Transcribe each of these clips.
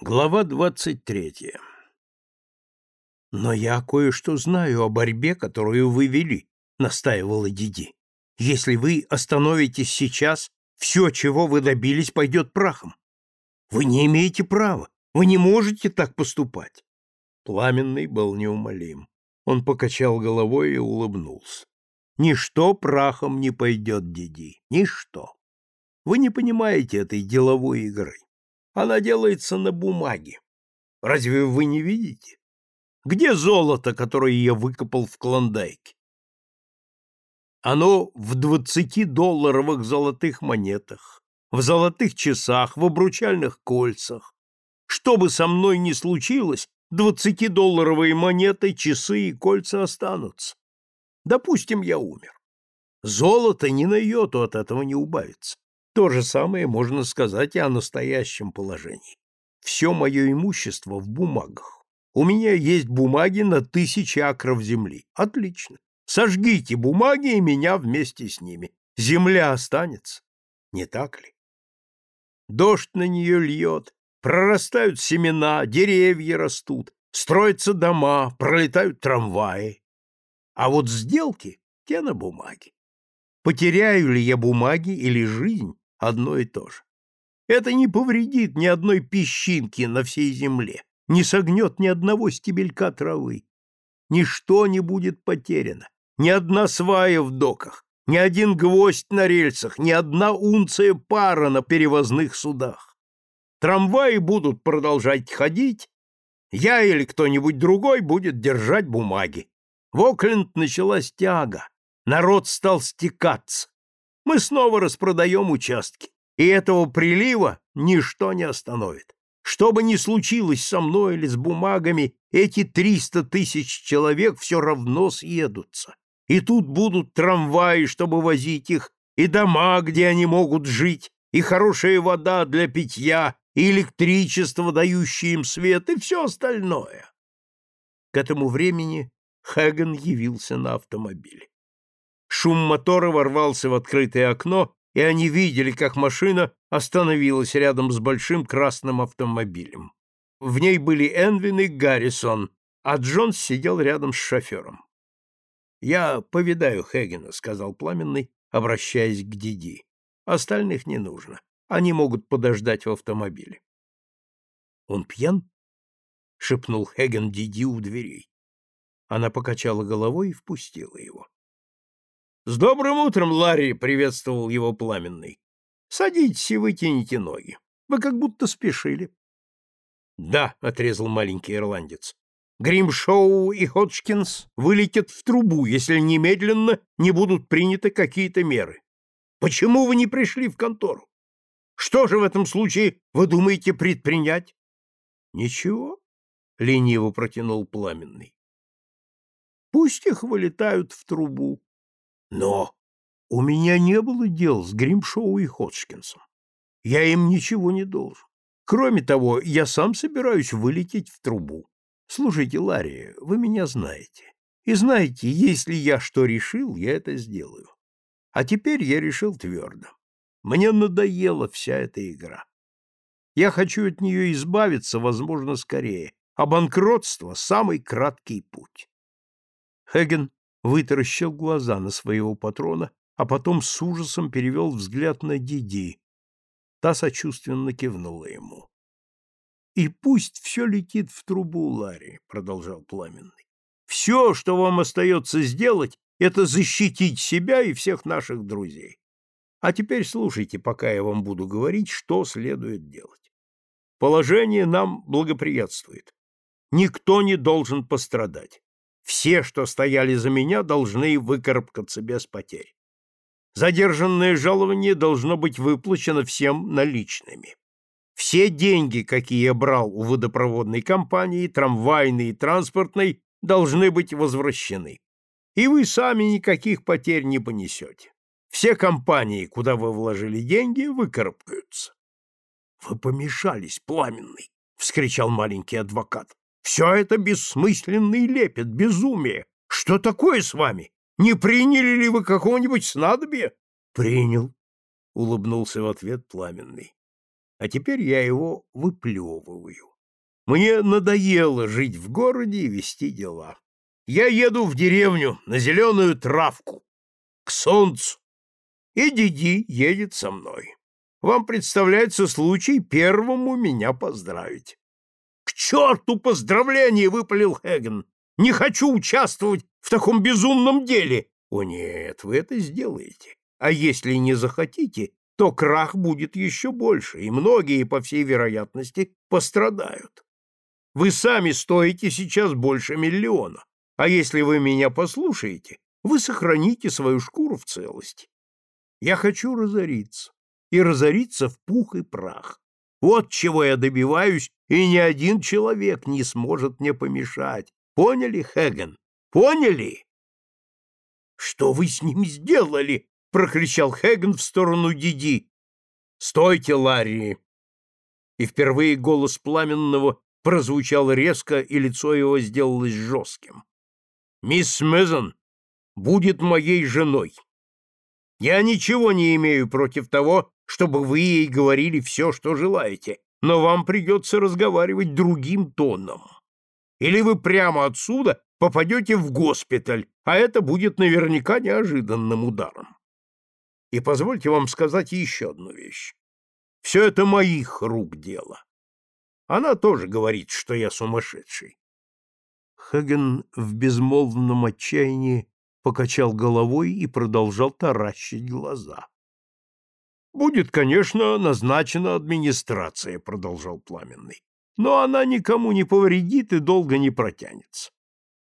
Глава двадцать третья «Но я кое-что знаю о борьбе, которую вы вели», — настаивала Диди. «Если вы остановитесь сейчас, все, чего вы добились, пойдет прахом. Вы не имеете права, вы не можете так поступать». Пламенный был неумолим. Он покачал головой и улыбнулся. «Ничто прахом не пойдет, Диди, ничто. Вы не понимаете этой деловой игры. Она делается на бумаге. Разве вы не видите? Где золото, которое я выкопал в Клондайке? Оно в двадцатидолларовых золотых монетах, в золотых часах, в обручальных кольцах. Что бы со мной ни случилось, двадцатидолларовые монеты, часы и кольца останутся. Допустим, я умер. Золото ни на йоту от этого не убавится. То же самое можно сказать и о настоящем положении. Все мое имущество в бумагах. У меня есть бумаги на тысячи акров земли. Отлично. Сожгите бумаги и меня вместе с ними. Земля останется. Не так ли? Дождь на нее льет, прорастают семена, деревья растут, строятся дома, пролетают трамваи. А вот сделки — те на бумаге. Потеряю ли я бумаги или жизнь, одно и то же. Это не повредит ни одной песчинки на всей земле, не согнет ни одного стебелька травы. Ничто не будет потеряно, ни одна свая в доках, ни один гвоздь на рельсах, ни одна унция пара на перевозных судах. Трамваи будут продолжать ходить, я или кто-нибудь другой будет держать бумаги. В Окленд началась тяга, народ стал стекаться мы снова распродаем участки, и этого прилива ничто не остановит. Что бы ни случилось со мной или с бумагами, эти триста тысяч человек все равно съедутся. И тут будут трамваи, чтобы возить их, и дома, где они могут жить, и хорошая вода для питья, и электричество, дающее им свет, и все остальное. К этому времени Хэган явился на автомобиле. Шум мотора ворвался в открытое окно, и они видели, как машина остановилась рядом с большим красным автомобилем. В ней были Энвин и Гаррисон, а Джонс сидел рядом с шофером. «Я повидаю Хэггена», — сказал Пламенный, обращаясь к Диди. «Остальных не нужно. Они могут подождать в автомобиле». «Он пьян?» — шепнул Хэгген Диди у дверей. Она покачала головой и впустила его. «С добрым утром, Ларри!» — приветствовал его пламенный. «Садитесь и вытяните ноги. Вы как будто спешили». «Да», — отрезал маленький ирландец. «Гримшоу и Ходжкинс вылетят в трубу, если немедленно не будут приняты какие-то меры. Почему вы не пришли в контору? Что же в этом случае вы думаете предпринять?» «Ничего», — лениво протянул пламенный. «Пусть их вылетают в трубу. Но у меня не было дел с Гримшоу и Ходжкинсом. Я им ничего не должен. Кроме того, я сам собираюсь вылететь в трубу. Слушайте, Ларри, вы меня знаете. И знаете, если я что решил, я это сделаю. А теперь я решил твердо. Мне надоела вся эта игра. Я хочу от нее избавиться, возможно, скорее, а банкротство — самый краткий путь. Хеген вытаращил глаза на своего патрона, а потом с ужасом перевел взгляд на Диди. Та сочувственно кивнула ему. «И пусть все летит в трубу, Ларри», — продолжал Пламенный. «Все, что вам остается сделать, это защитить себя и всех наших друзей. А теперь слушайте, пока я вам буду говорить, что следует делать. Положение нам благоприятствует. Никто не должен пострадать. Все, что стояли за меня, должны выкарабкаться без потерь. Задержанное жалование должно быть выплачено всем наличными. Все деньги, какие я брал у водопроводной компании, трамвайной и транспортной, должны быть возвращены. И вы сами никаких потерь не понесете. Все компании, куда вы вложили деньги, выкарабкаются. — Вы помешались, пламенный! — вскричал маленький адвокат. Все это бессмысленный лепет, безумие. Что такое с вами? Не приняли ли вы какого-нибудь снадобья? Принял, улыбнулся в ответ пламенный. а теперь я его выплевываю. Мне надоело жить в городе и вести дела. Я еду в деревню на зеленую травку, к солнцу, и Диди едет со мной. Вам представляется случай первому меня поздравить. — черту поздравление! — выпалил Хэгген. — Не хочу участвовать в таком безумном деле. — О нет, вы это сделаете. А если не захотите, то крах будет еще больше, и многие, по всей вероятности, пострадают. Вы сами стоите сейчас больше миллиона, а если вы меня послушаете, вы сохраните свою шкуру в целости. Я хочу разориться, и разориться в пух и прах. Вот чего я добиваюсь, и ни один человек не сможет мне помешать. Поняли, Хеген? Поняли? Что вы с ним сделали? прокричал Хеген в сторону Диди. Стойте, Ларри! И впервые голос пламенного прозвучал резко, и лицо его сделалось жестким. «Мисс Мезон будет моей женой. Я ничего не имею против того, чтобы вы ей говорили все, что желаете, но вам придется разговаривать другим тоном. Или вы прямо отсюда попадете в госпиталь, а это будет наверняка неожиданным ударом. И позвольте вам сказать еще одну вещь. Все это моих рук дело. Она тоже говорит, что я сумасшедший. Хаген в безмолвном отчаянии покачал головой и продолжал таращить глаза. «Будет, конечно, назначена администрация», — продолжал Пламенный. «Но она никому не повредит и долго не протянется.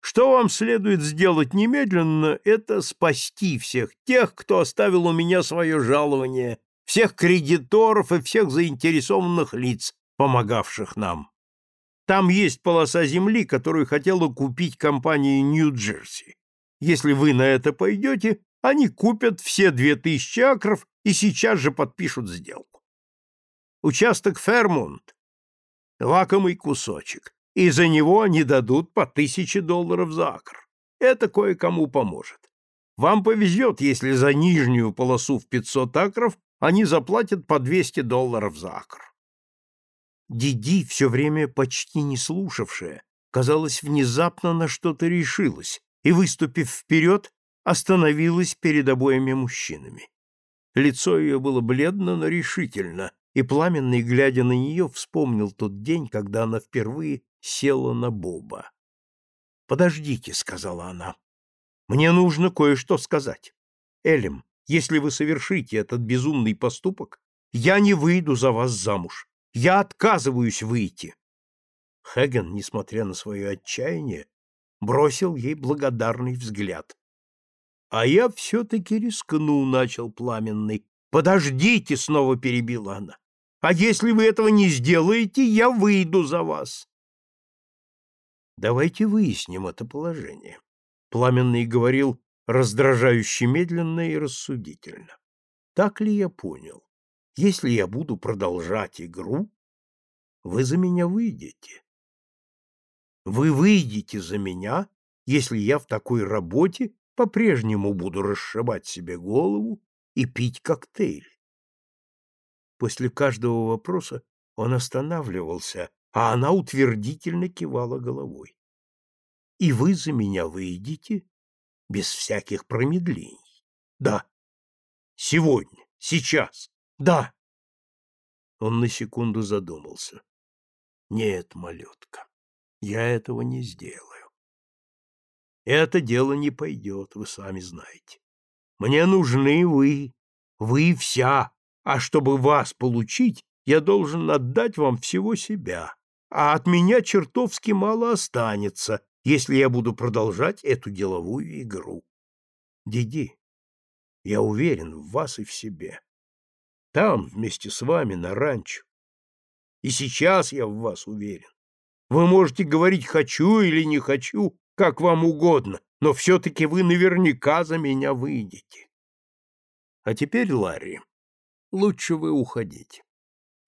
Что вам следует сделать немедленно, это спасти всех тех, кто оставил у меня свое жалование, всех кредиторов и всех заинтересованных лиц, помогавших нам. Там есть полоса земли, которую хотела купить компания Нью-Джерси. Если вы на это пойдете, они купят все две тысячи акров и сейчас же подпишут сделку. Участок Фермонт — лакомый кусочек, и за него они дадут по тысяче долларов за акр. Это кое-кому поможет. Вам повезет, если за нижнюю полосу в 500 акров они заплатят по 200 долларов за акр. Диди, все время почти не слушавшая, казалось, внезапно на что-то решилась и, выступив вперед, остановилась перед обоими мужчинами. Лицо ее было бледно, но решительно, и пламенный, глядя на нее, вспомнил тот день, когда она впервые села на Боба. «Подождите», — сказала она, — «мне нужно кое-что сказать. Элем, если вы совершите этот безумный поступок, я не выйду за вас замуж. Я отказываюсь выйти. Хеген, несмотря на свое отчаяние, бросил ей благодарный взгляд. — А я все-таки рискну, — начал пламенный. — Подождите, — снова перебила она. — А если вы этого не сделаете, я выйду за вас. Давайте выясним это положение. Пламенный говорил раздражающе медленно и рассудительно. Так ли я понял? Если я буду продолжать игру, вы за меня выйдете. Вы выйдете за меня, если я в такой работе по-прежнему буду расшибать себе голову и пить коктейль. После каждого вопроса он останавливался, а она утвердительно кивала головой. И вы за меня выйдете без всяких промедлений. Да. Сегодня, сейчас. Да. Он на секунду задумался. Нет, малютка, я этого не сделаю. Это дело не пойдет, вы сами знаете. Мне нужны вы, вы вся, а чтобы вас получить, я должен отдать вам всего себя, а от меня чертовски мало останется, если я буду продолжать эту деловую игру. Диди, я уверен в вас и в себе. Там, вместе с вами, на ранчо. И сейчас я в вас уверен. Вы можете говорить «хочу» или «не хочу», как вам угодно, но все-таки вы наверняка за меня выйдете. А теперь, Ларри, лучше вы уходите.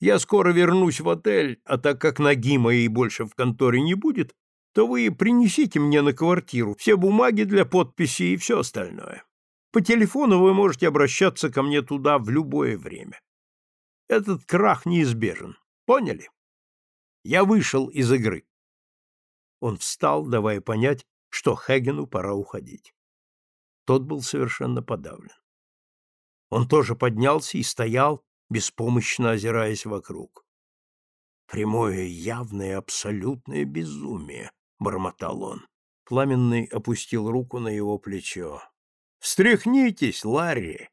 Я скоро вернусь в отель, а так как ноги моей больше в конторе не будет, то вы принесите мне на квартиру все бумаги для подписи и все остальное. По телефону вы можете обращаться ко мне туда в любое время. Этот крах неизбежен. Поняли? Я вышел из игры. Он встал, давая понять, что Хэггену пора уходить. Тот был совершенно подавлен. Он тоже поднялся и стоял, беспомощно озираясь вокруг. «Прямое, явное, абсолютное безумие», — бормотал он. Пламенный опустил руку на его плечо. «Встряхнитесь, Ларри!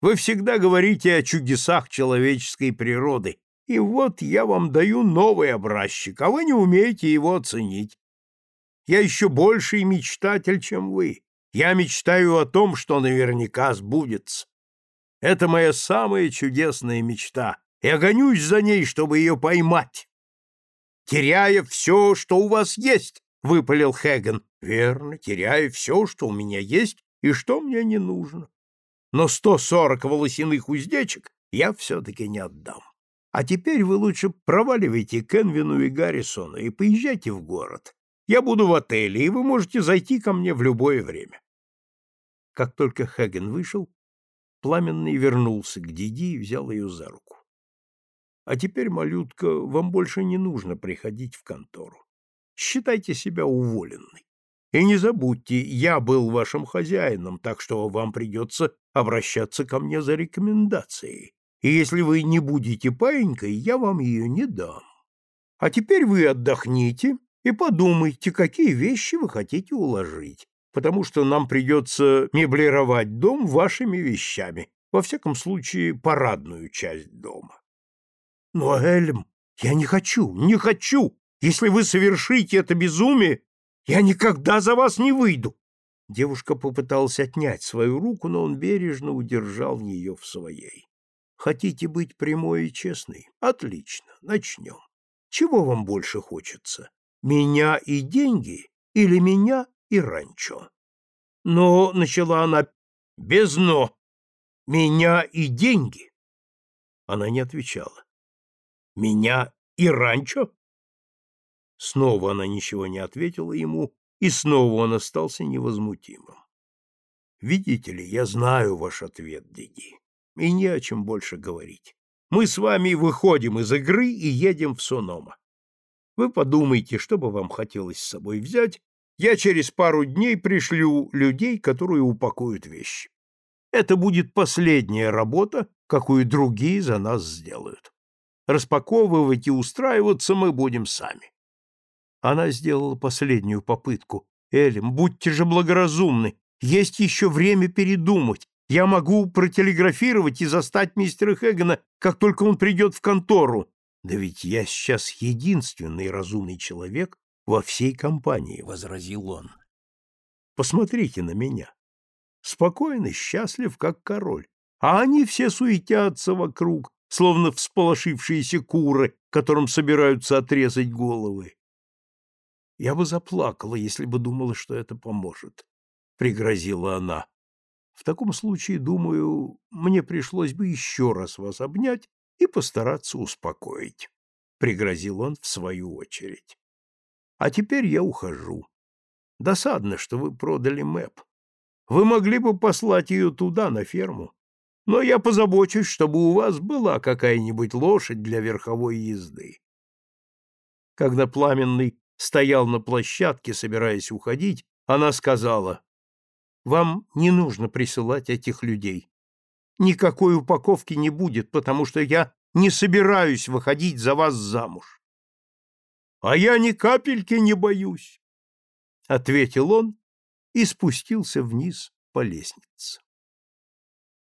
Вы всегда говорите о чудесах человеческой природы, и вот я вам даю новый образчик, а вы не умеете его оценить. Я еще больший мечтатель, чем вы. Я мечтаю о том, что наверняка сбудется. Это моя самая чудесная мечта. Я гонюсь за ней, чтобы ее поймать. Теряя все, что у вас есть, — выпалил Хэгген. Верно, теряя все, что у меня есть и что мне не нужно. Но сто сорок волосяных уздечек я все-таки не отдам. А теперь вы лучше проваливайте к Энвину и Гаррисону и поезжайте в город. Я буду в отеле, и вы можете зайти ко мне в любое время. Как только Хэгген вышел, Пламенный вернулся к Диди и взял ее за руку. — А теперь, малютка, вам больше не нужно приходить в контору. Считайте себя уволенной. И не забудьте, я был вашим хозяином, так что вам придется обращаться ко мне за рекомендацией. И если вы не будете паинькой, я вам ее не дам. А теперь вы отдохните и подумайте, какие вещи вы хотите уложить, потому что нам придется меблировать дом вашими вещами, во всяком случае, парадную часть дома. Но, Эльм, я не хочу, не хочу! Если вы совершите это безумие, я никогда за вас не выйду!» Девушка попыталась отнять свою руку, но он бережно удержал ее в своей. «Хотите быть прямой и честной? Отлично, начнем. Чего вам больше хочется? Меня и деньги или меня и ранчо. Но, — начала она, — без «но». Меня и деньги. Она не отвечала. Меня и ранчо? Снова она ничего не ответила ему, и снова он остался невозмутимым. Видите ли, я знаю ваш ответ, Диди, и не о чем больше говорить. Мы с вами выходим из игры и едем в Сонома. Вы подумайте, что бы вам хотелось с собой взять. Я через пару дней пришлю людей, которые упакуют вещи. Это будет последняя работа, какую другие за нас сделают. Распаковывать и устраиваться мы будем сами. Она сделала последнюю попытку. Элем, будьте же благоразумны. Есть еще время передумать. Я могу протелеграфировать и застать мистера Хэггена, как только он придет в контору. Да ведь я сейчас единственный разумный человек во всей компании, — возразил он. Посмотрите на меня. Спокойно, счастлив, как король. А они все суетятся вокруг, словно всполошившиеся куры, которым собираются отрезать головы. Я бы заплакала, если бы думала, что это поможет, — пригрозила она. В таком случае, думаю, мне пришлось бы еще раз вас обнять и постараться успокоить, — пригрозил он в свою очередь. А теперь я ухожу. Досадно, что вы продали Мэп. Вы могли бы послать ее туда, на ферму. Но я позабочусь, чтобы у вас была какая-нибудь лошадь для верховой езды. Когда Пламенный стоял на площадке, собираясь уходить, она сказала, «Вам не нужно присылать этих людей никакой упаковки не будет, потому что я не собираюсь выходить за вас замуж. — А я ни капельки не боюсь, — ответил он и спустился вниз по лестнице.